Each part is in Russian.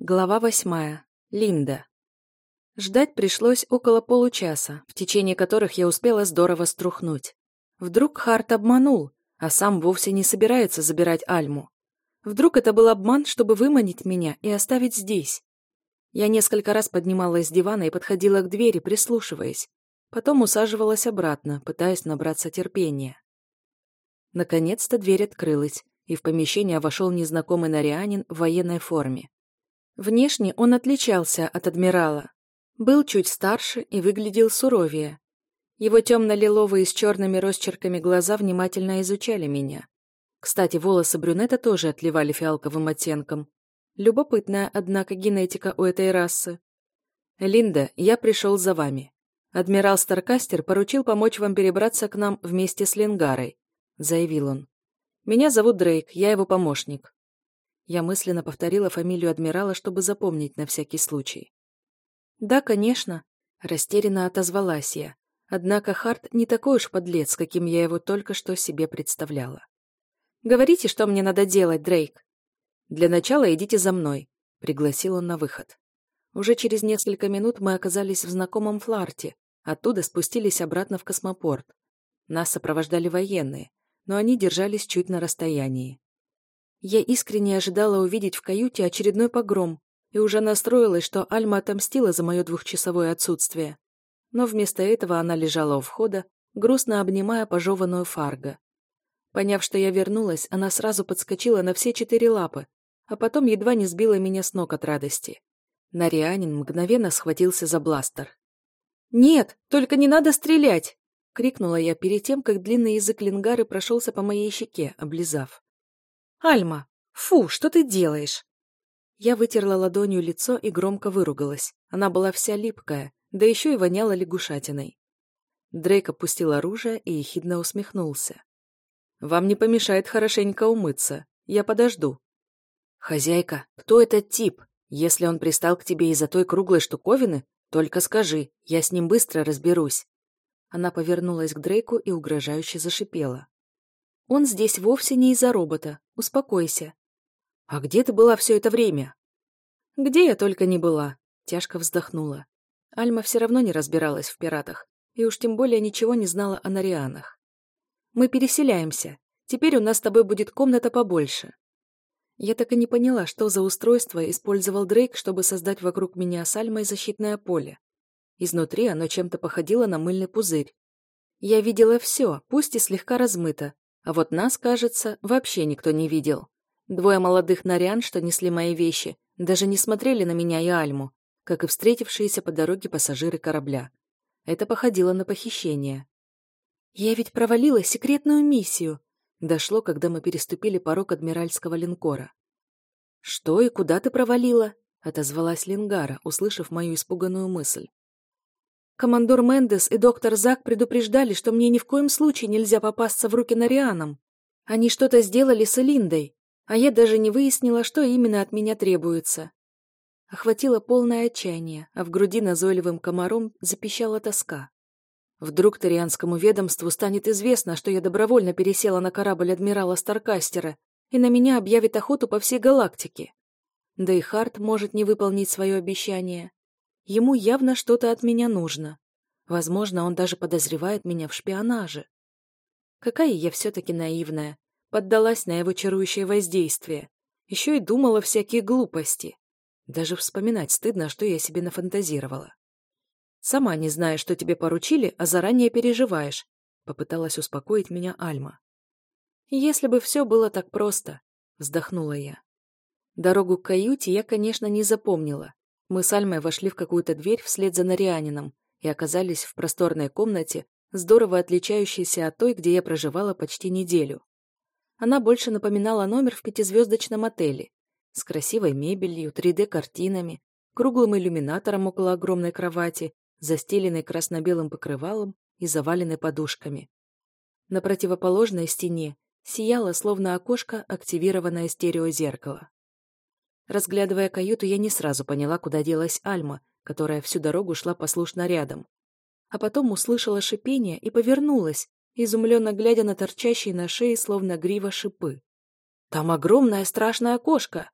Глава восьмая. Линда. Ждать пришлось около получаса, в течение которых я успела здорово струхнуть. Вдруг Харт обманул, а сам вовсе не собирается забирать Альму. Вдруг это был обман, чтобы выманить меня и оставить здесь. Я несколько раз поднималась с дивана и подходила к двери, прислушиваясь. Потом усаживалась обратно, пытаясь набраться терпения. Наконец-то дверь открылась, и в помещение вошел незнакомый нарианин в военной форме. Внешне он отличался от адмирала. Был чуть старше и выглядел суровее. Его темно-лиловые с черными росчерками глаза внимательно изучали меня. Кстати, волосы брюнета тоже отливали фиалковым оттенком. Любопытная, однако, генетика у этой расы. «Линда, я пришел за вами. Адмирал Старкастер поручил помочь вам перебраться к нам вместе с Ленгарой», — заявил он. «Меня зовут Дрейк, я его помощник. Я мысленно повторила фамилию адмирала, чтобы запомнить на всякий случай. «Да, конечно», — растерянно отозвалась я. Однако Харт не такой уж подлец, каким я его только что себе представляла. «Говорите, что мне надо делать, Дрейк?» «Для начала идите за мной», — пригласил он на выход. Уже через несколько минут мы оказались в знакомом фларте, оттуда спустились обратно в космопорт. Нас сопровождали военные, но они держались чуть на расстоянии. Я искренне ожидала увидеть в каюте очередной погром и уже настроилась, что Альма отомстила за мое двухчасовое отсутствие. Но вместо этого она лежала у входа, грустно обнимая пожеванную фарго. Поняв, что я вернулась, она сразу подскочила на все четыре лапы, а потом едва не сбила меня с ног от радости. Нарианин мгновенно схватился за бластер. «Нет, только не надо стрелять!» — крикнула я перед тем, как длинный язык лингары прошелся по моей щеке, облизав. «Альма! Фу, что ты делаешь?» Я вытерла ладонью лицо и громко выругалась. Она была вся липкая, да еще и воняла лягушатиной. Дрейк опустил оружие и ехидно усмехнулся. «Вам не помешает хорошенько умыться. Я подожду». «Хозяйка, кто этот тип? Если он пристал к тебе из-за той круглой штуковины, только скажи, я с ним быстро разберусь». Она повернулась к Дрейку и угрожающе зашипела. Он здесь вовсе не из-за робота. Успокойся. А где ты была все это время? Где я только не была. Тяжко вздохнула. Альма все равно не разбиралась в пиратах. И уж тем более ничего не знала о Нарианах. Мы переселяемся. Теперь у нас с тобой будет комната побольше. Я так и не поняла, что за устройство использовал Дрейк, чтобы создать вокруг меня с Альмой защитное поле. Изнутри оно чем-то походило на мыльный пузырь. Я видела все, пусть и слегка размыто, а вот нас, кажется, вообще никто не видел. Двое молодых нарян, что несли мои вещи, даже не смотрели на меня и Альму, как и встретившиеся по дороге пассажиры корабля. Это походило на похищение. «Я ведь провалила секретную миссию», дошло, когда мы переступили порог адмиральского линкора. «Что и куда ты провалила?» — отозвалась Лингара, услышав мою испуганную мысль. Командор Мендес и доктор Зак предупреждали, что мне ни в коем случае нельзя попасться в руки Нарианам. Они что-то сделали с Элиндой, а я даже не выяснила, что именно от меня требуется. Охватило полное отчаяние, а в груди назойливым комаром запищала тоска. Вдруг Тарианскому ведомству станет известно, что я добровольно пересела на корабль адмирала Старкастера, и на меня объявит охоту по всей галактике. Да и Харт может не выполнить свое обещание. Ему явно что-то от меня нужно. Возможно, он даже подозревает меня в шпионаже. Какая я все-таки наивная. Поддалась на его чарующее воздействие. Еще и думала всякие глупости. Даже вспоминать стыдно, что я себе нафантазировала. «Сама не зная, что тебе поручили, а заранее переживаешь», — попыталась успокоить меня Альма. «Если бы все было так просто», — вздохнула я. Дорогу к каюте я, конечно, не запомнила, мы с Альмой вошли в какую-то дверь вслед за Нарианином и оказались в просторной комнате, здорово отличающейся от той, где я проживала почти неделю. Она больше напоминала номер в пятизвездочном отеле, с красивой мебелью, 3D-картинами, круглым иллюминатором около огромной кровати, застеленной красно-белым покрывалом и заваленной подушками. На противоположной стене сияло, словно окошко, активированное стереозеркало. Разглядывая каюту, я не сразу поняла, куда делась Альма, которая всю дорогу шла послушно рядом. А потом услышала шипение и повернулась, изумленно глядя на торчащие на шее, словно грива шипы. «Там огромная страшная кошка!»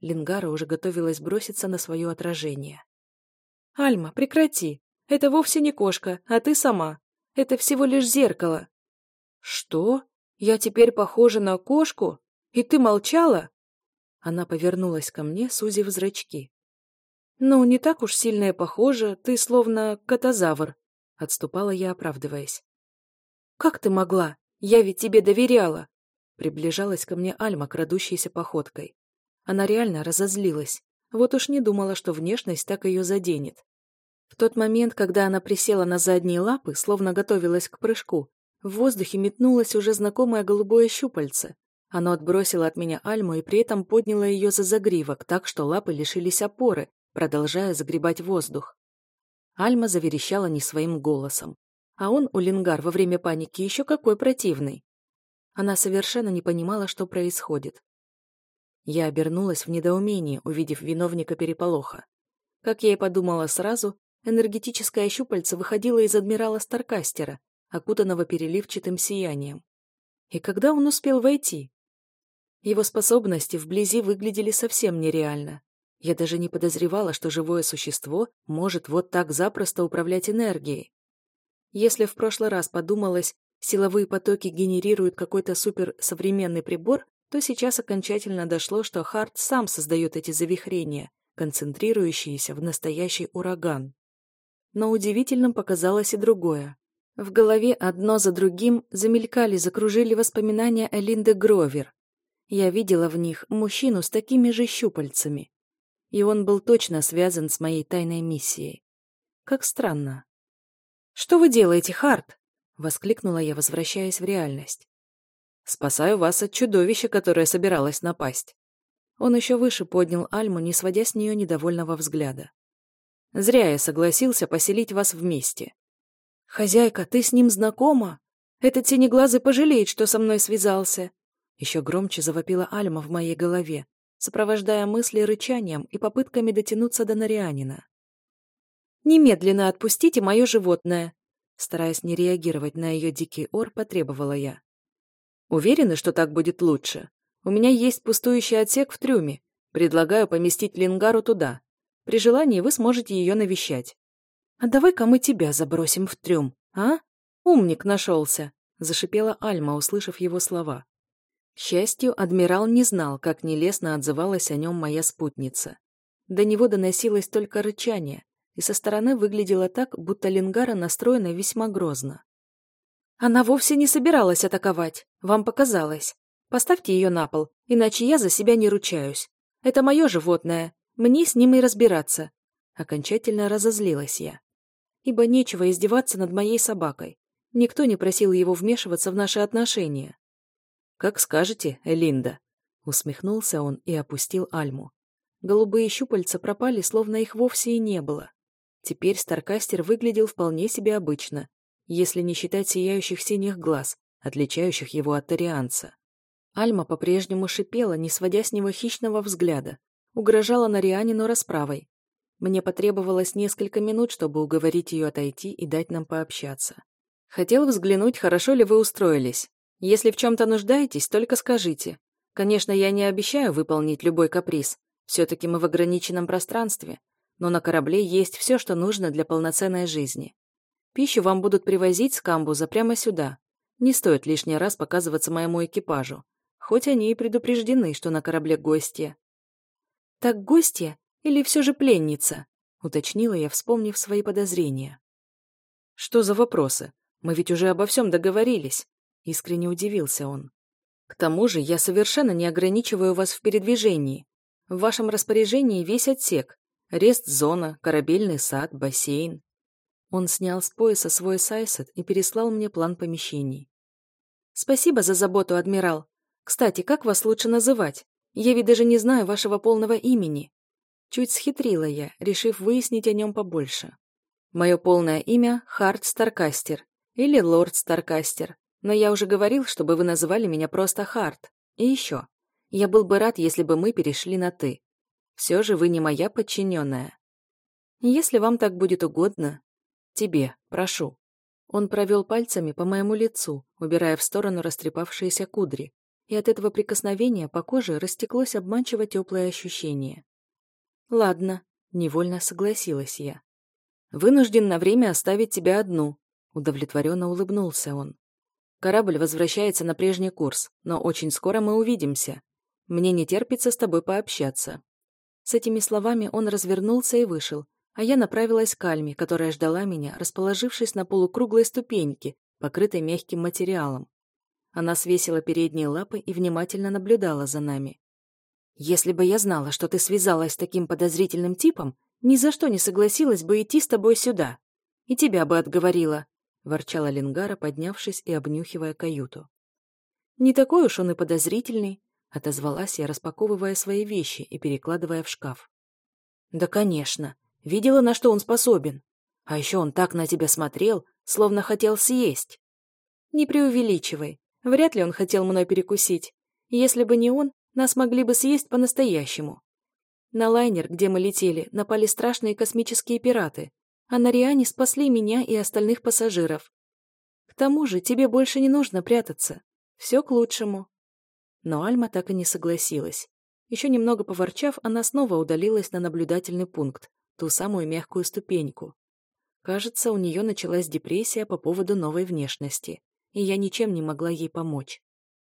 Лингара уже готовилась броситься на свое отражение. «Альма, прекрати! Это вовсе не кошка, а ты сама. Это всего лишь зеркало». «Что? Я теперь похожа на кошку? И ты молчала?» Она повернулась ко мне, сузив зрачки. «Ну, не так уж сильно я похожа, ты словно катазавр», — отступала я, оправдываясь. «Как ты могла? Я ведь тебе доверяла!» Приближалась ко мне Альма, крадущейся походкой. Она реально разозлилась. Вот уж не думала, что внешность так ее заденет. В тот момент, когда она присела на задние лапы, словно готовилась к прыжку, в воздухе метнулось уже знакомое голубое щупальце, оно отбросило от меня Альму и при этом подняло ее за загривок, так что лапы лишились опоры, продолжая загребать воздух. Альма заверещала не своим голосом. А он, у Лингар, во время паники еще какой противный. Она совершенно не понимала, что происходит. Я обернулась в недоумении, увидев виновника переполоха. Как я и подумала сразу, энергетическое щупальце выходило из адмирала Старкастера, окутанного переливчатым сиянием. И когда он успел войти? Его способности вблизи выглядели совсем нереально. Я даже не подозревала, что живое существо может вот так запросто управлять энергией. Если в прошлый раз подумалось, силовые потоки генерируют какой-то суперсовременный прибор, то сейчас окончательно дошло, что Харт сам создает эти завихрения, концентрирующиеся в настоящий ураган. Но удивительным показалось и другое. В голове одно за другим замелькали, закружили воспоминания о Линде Гровер, я видела в них мужчину с такими же щупальцами. И он был точно связан с моей тайной миссией. Как странно. «Что вы делаете, Харт?» — воскликнула я, возвращаясь в реальность. «Спасаю вас от чудовища, которое собиралось напасть». Он еще выше поднял Альму, не сводя с нее недовольного взгляда. «Зря я согласился поселить вас вместе». «Хозяйка, ты с ним знакома? Этот синеглазый пожалеет, что со мной связался. Еще громче завопила Альма в моей голове, сопровождая мысли рычанием и попытками дотянуться до Нарианина. «Немедленно отпустите мое животное!» Стараясь не реагировать на ее дикий ор, потребовала я. «Уверены, что так будет лучше? У меня есть пустующий отсек в трюме. Предлагаю поместить Лингару туда. При желании вы сможете ее навещать». «А давай-ка мы тебя забросим в трюм, а? Умник нашелся!» — зашипела Альма, услышав его слова. К счастью, адмирал не знал, как нелестно отзывалась о нем моя спутница. До него доносилось только рычание, и со стороны выглядело так, будто Лингара настроена весьма грозно. «Она вовсе не собиралась атаковать. Вам показалось. Поставьте ее на пол, иначе я за себя не ручаюсь. Это мое животное. Мне с ним и разбираться». Окончательно разозлилась я. Ибо нечего издеваться над моей собакой. Никто не просил его вмешиваться в наши отношения. «Как скажете, Элинда», — усмехнулся он и опустил Альму. Голубые щупальца пропали, словно их вовсе и не было. Теперь Старкастер выглядел вполне себе обычно, если не считать сияющих синих глаз, отличающих его от тарианца. Альма по-прежнему шипела, не сводя с него хищного взгляда, угрожала Нарианину расправой. Мне потребовалось несколько минут, чтобы уговорить ее отойти и дать нам пообщаться. Хотел взглянуть, хорошо ли вы устроились. Если в чем-то нуждаетесь, только скажите. Конечно, я не обещаю выполнить любой каприз. Все-таки мы в ограниченном пространстве. Но на корабле есть все, что нужно для полноценной жизни. Пищу вам будут привозить с камбуза прямо сюда. Не стоит лишний раз показываться моему экипажу. Хоть они и предупреждены, что на корабле гостья. «Так гостья или все же пленница?» — уточнила я, вспомнив свои подозрения. «Что за вопросы? Мы ведь уже обо всем договорились. Искренне удивился он. К тому же я совершенно не ограничиваю вас в передвижении. В вашем распоряжении весь отсек. Рест-зона, корабельный сад, бассейн. Он снял с пояса свой сайсет и переслал мне план помещений. «Спасибо за заботу, адмирал. Кстати, как вас лучше называть? Я ведь даже не знаю вашего полного имени». Чуть схитрила я, решив выяснить о нем побольше. Мое полное имя — Харт Старкастер или Лорд Старкастер, но я уже говорил, чтобы вы называли меня просто Харт. И еще. Я был бы рад, если бы мы перешли на «ты». Все же вы не моя подчиненная. Если вам так будет угодно. Тебе, прошу. Он провел пальцами по моему лицу, убирая в сторону растрепавшиеся кудри. и от этого прикосновения по коже растеклось обманчиво теплое ощущение. «Ладно», — невольно согласилась я. «Вынужден на время оставить тебя одну», — удовлетворенно улыбнулся он. «Корабль возвращается на прежний курс, но очень скоро мы увидимся. Мне не терпится с тобой пообщаться». С этими словами он развернулся и вышел, а я направилась к Альме, которая ждала меня, расположившись на полукруглой ступеньке, покрытой мягким материалом. Она свесила передние лапы и внимательно наблюдала за нами. «Если бы я знала, что ты связалась с таким подозрительным типом, ни за что не согласилась бы идти с тобой сюда. И тебя бы отговорила», — ворчала Ленгара, поднявшись и обнюхивая каюту. «Не такой уж он и подозрительный», Отозвалась я, распаковывая свои вещи и перекладывая в шкаф. «Да, конечно. Видела, на что он способен. А еще он так на тебя смотрел, словно хотел съесть». «Не преувеличивай. Вряд ли он хотел мной перекусить. Если бы не он, нас могли бы съесть по-настоящему. На лайнер, где мы летели, напали страшные космические пираты, а на спасли меня и остальных пассажиров. К тому же тебе больше не нужно прятаться. Все к лучшему. Но Альма так и не согласилась. Еще немного поворчав, она снова удалилась на наблюдательный пункт, ту самую мягкую ступеньку. Кажется, у нее началась депрессия по поводу новой внешности, и я ничем не могла ей помочь.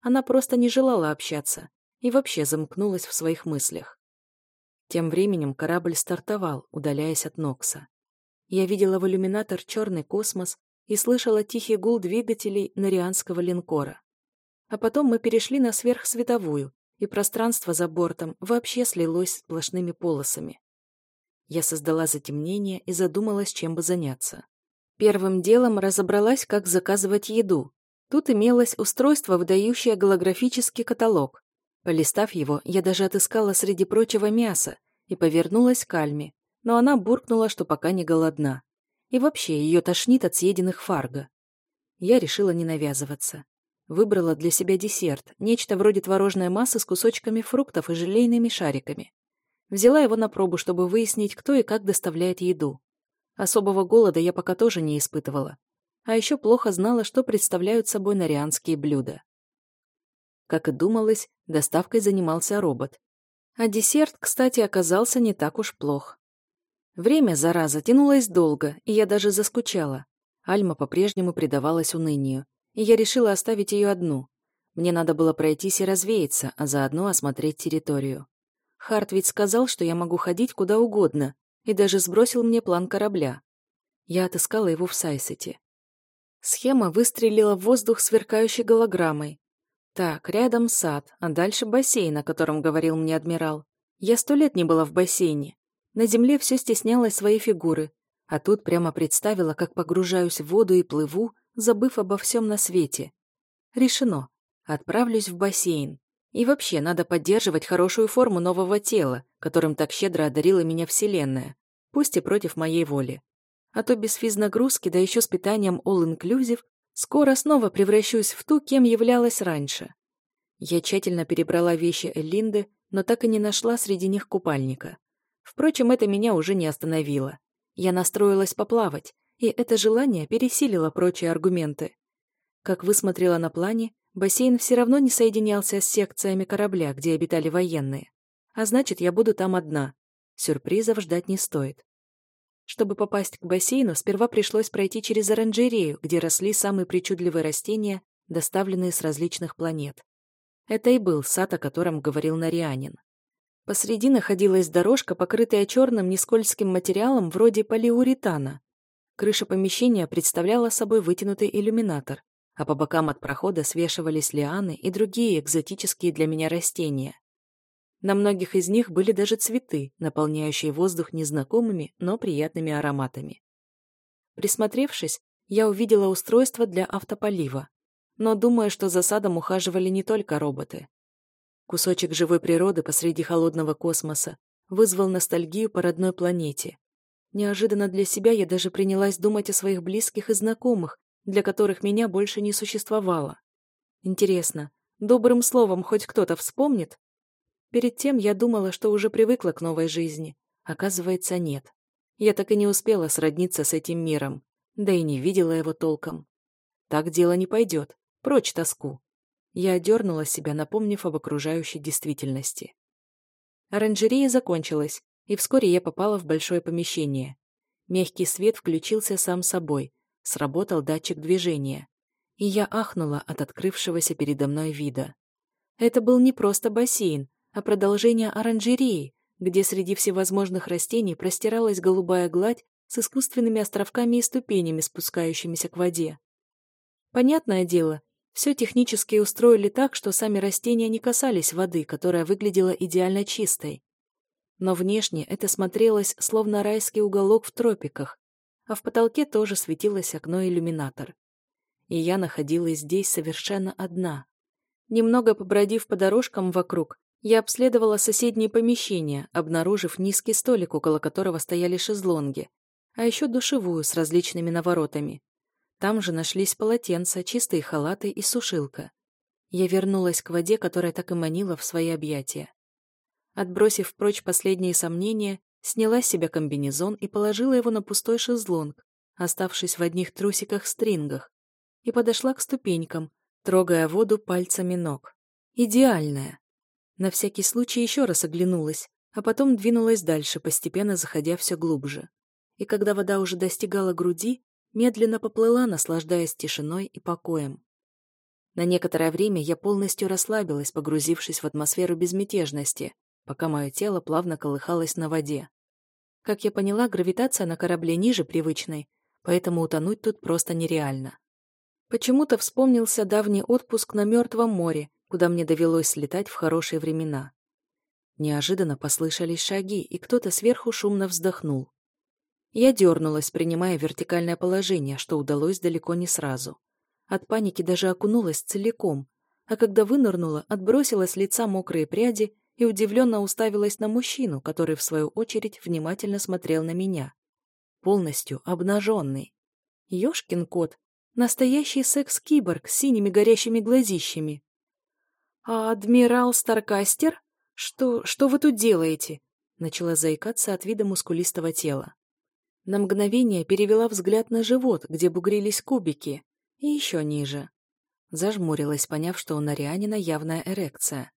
Она просто не желала общаться и вообще замкнулась в своих мыслях. Тем временем корабль стартовал, удаляясь от Нокса. Я видела в иллюминатор черный космос и слышала тихий гул двигателей нарианского линкора. А потом мы перешли на сверхсветовую, и пространство за бортом вообще слилось сплошными полосами. Я создала затемнение и задумалась, чем бы заняться. Первым делом разобралась, как заказывать еду. Тут имелось устройство, выдающее голографический каталог. Полистав его, я даже отыскала среди прочего мяса и повернулась к Альме, но она буркнула, что пока не голодна. И вообще, ее тошнит от съеденных фарго. Я решила не навязываться. Выбрала для себя десерт, нечто вроде творожной массы с кусочками фруктов и желейными шариками. Взяла его на пробу, чтобы выяснить, кто и как доставляет еду. Особого голода я пока тоже не испытывала. А еще плохо знала, что представляют собой нарианские блюда. Как и думалось, доставкой занимался робот. А десерт, кстати, оказался не так уж плох. Время, зараза, тянулось долго, и я даже заскучала. Альма по-прежнему предавалась унынию, и я решила оставить ее одну. Мне надо было пройтись и развеяться, а заодно осмотреть территорию. Харт ведь сказал, что я могу ходить куда угодно, и даже сбросил мне план корабля. Я отыскала его в Сайсете. Схема выстрелила в воздух сверкающей голограммой. Так, рядом сад, а дальше бассейн, о котором говорил мне адмирал. Я сто лет не была в бассейне. На земле все стеснялось своей фигуры, а тут прямо представила, как погружаюсь в воду и плыву, забыв обо всем на свете. Решено. Отправлюсь в бассейн. И вообще, надо поддерживать хорошую форму нового тела, которым так щедро одарила меня Вселенная, пусть и против моей воли. А то без физнагрузки, да еще с питанием all-inclusive, скоро снова превращусь в ту, кем являлась раньше. Я тщательно перебрала вещи Эллинды, но так и не нашла среди них купальника. Впрочем, это меня уже не остановило. Я настроилась поплавать, и это желание пересилило прочие аргументы. Как высмотрела на плане, бассейн все равно не соединялся с секциями корабля, где обитали военные. А значит, я буду там одна. Сюрпризов ждать не стоит. Чтобы попасть к бассейну, сперва пришлось пройти через оранжерею, где росли самые причудливые растения, доставленные с различных планет. Это и был сад, о котором говорил Нарианин. Посреди находилась дорожка, покрытая черным нескользким материалом вроде полиуретана, Крыша помещения представляла собой вытянутый иллюминатор, а по бокам от прохода свешивались лианы и другие экзотические для меня растения. На многих из них были даже цветы, наполняющие воздух незнакомыми, но приятными ароматами. Присмотревшись, я увидела устройство для автополива, но думаю, что за садом ухаживали не только роботы. Кусочек живой природы посреди холодного космоса вызвал ностальгию по родной планете, Неожиданно для себя я даже принялась думать о своих близких и знакомых, для которых меня больше не существовало. Интересно, добрым словом хоть кто-то вспомнит? Перед тем я думала, что уже привыкла к новой жизни. Оказывается, нет. Я так и не успела сродниться с этим миром, да и не видела его толком. Так дело не пойдет. Прочь тоску. Я одернула себя, напомнив об окружающей действительности. Оранжерея закончилась, и вскоре я попала в большое помещение. Мягкий свет включился сам собой, сработал датчик движения. И я ахнула от открывшегося передо мной вида. Это был не просто бассейн, а продолжение оранжереи, где среди всевозможных растений простиралась голубая гладь с искусственными островками и ступенями, спускающимися к воде. Понятное дело, все технически устроили так, что сами растения не касались воды, которая выглядела идеально чистой. Но внешне это смотрелось словно райский уголок в тропиках, а в потолке тоже светилось окно-иллюминатор. И я находилась здесь совершенно одна. Немного побродив по дорожкам вокруг, я обследовала соседние помещения, обнаружив низкий столик, около которого стояли шезлонги, а еще душевую с различными наворотами. Там же нашлись полотенца, чистые халаты и сушилка. Я вернулась к воде, которая так и манила в свои объятия. Отбросив прочь последние сомнения, сняла с себя комбинезон и положила его на пустой шезлонг, оставшись в одних трусиках-стрингах, и подошла к ступенькам, трогая воду пальцами ног. Идеальная. На всякий случай еще раз оглянулась, а потом двинулась дальше, постепенно заходя все глубже. И когда вода уже достигала груди, медленно поплыла, наслаждаясь тишиной и покоем. На некоторое время я полностью расслабилась, погрузившись в атмосферу безмятежности, пока мое тело плавно колыхалось на воде. Как я поняла, гравитация на корабле ниже привычной, поэтому утонуть тут просто нереально. Почему-то вспомнился давний отпуск на Мертвом море, куда мне довелось слетать в хорошие времена. Неожиданно послышались шаги, и кто-то сверху шумно вздохнул. Я дернулась, принимая вертикальное положение, что удалось далеко не сразу. От паники даже окунулась целиком, а когда вынырнула, отбросила с лица мокрые пряди и удивленно уставилась на мужчину, который, в свою очередь, внимательно смотрел на меня. Полностью обнаженный. Ёшкин кот. Настоящий секс-киборг с синими горящими глазищами. «А адмирал Старкастер? Что, что вы тут делаете?» Начала заикаться от вида мускулистого тела. На мгновение перевела взгляд на живот, где бугрились кубики, и еще ниже. Зажмурилась, поняв, что у Нарианина явная эрекция.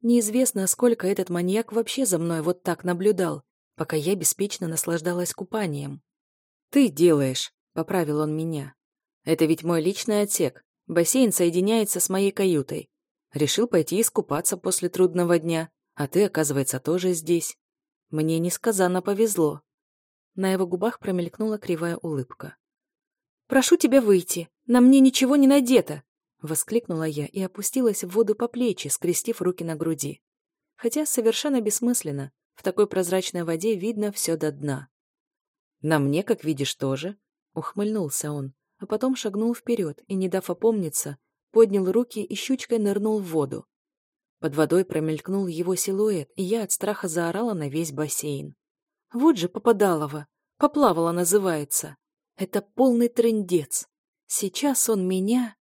Неизвестно, сколько этот маньяк вообще за мной вот так наблюдал, пока я беспечно наслаждалась купанием. «Ты делаешь», — поправил он меня. «Это ведь мой личный отсек. Бассейн соединяется с моей каютой. Решил пойти искупаться после трудного дня, а ты, оказывается, тоже здесь. Мне несказанно повезло. На его губах промелькнула кривая улыбка. «Прошу тебя выйти, на мне ничего не надето!» Воскликнула я и опустилась в воду по плечи, скрестив руки на груди. Хотя совершенно бессмысленно, в такой прозрачной воде видно все до дна. «На мне, как видишь, тоже», — ухмыльнулся он, а потом шагнул вперед и, не дав опомниться, поднял руки и щучкой нырнул в воду. Под водой промелькнул его силуэт, и я от страха заорала на весь бассейн. Вот же попадалова, поплавала называется. Это полный трындец. Сейчас он меня...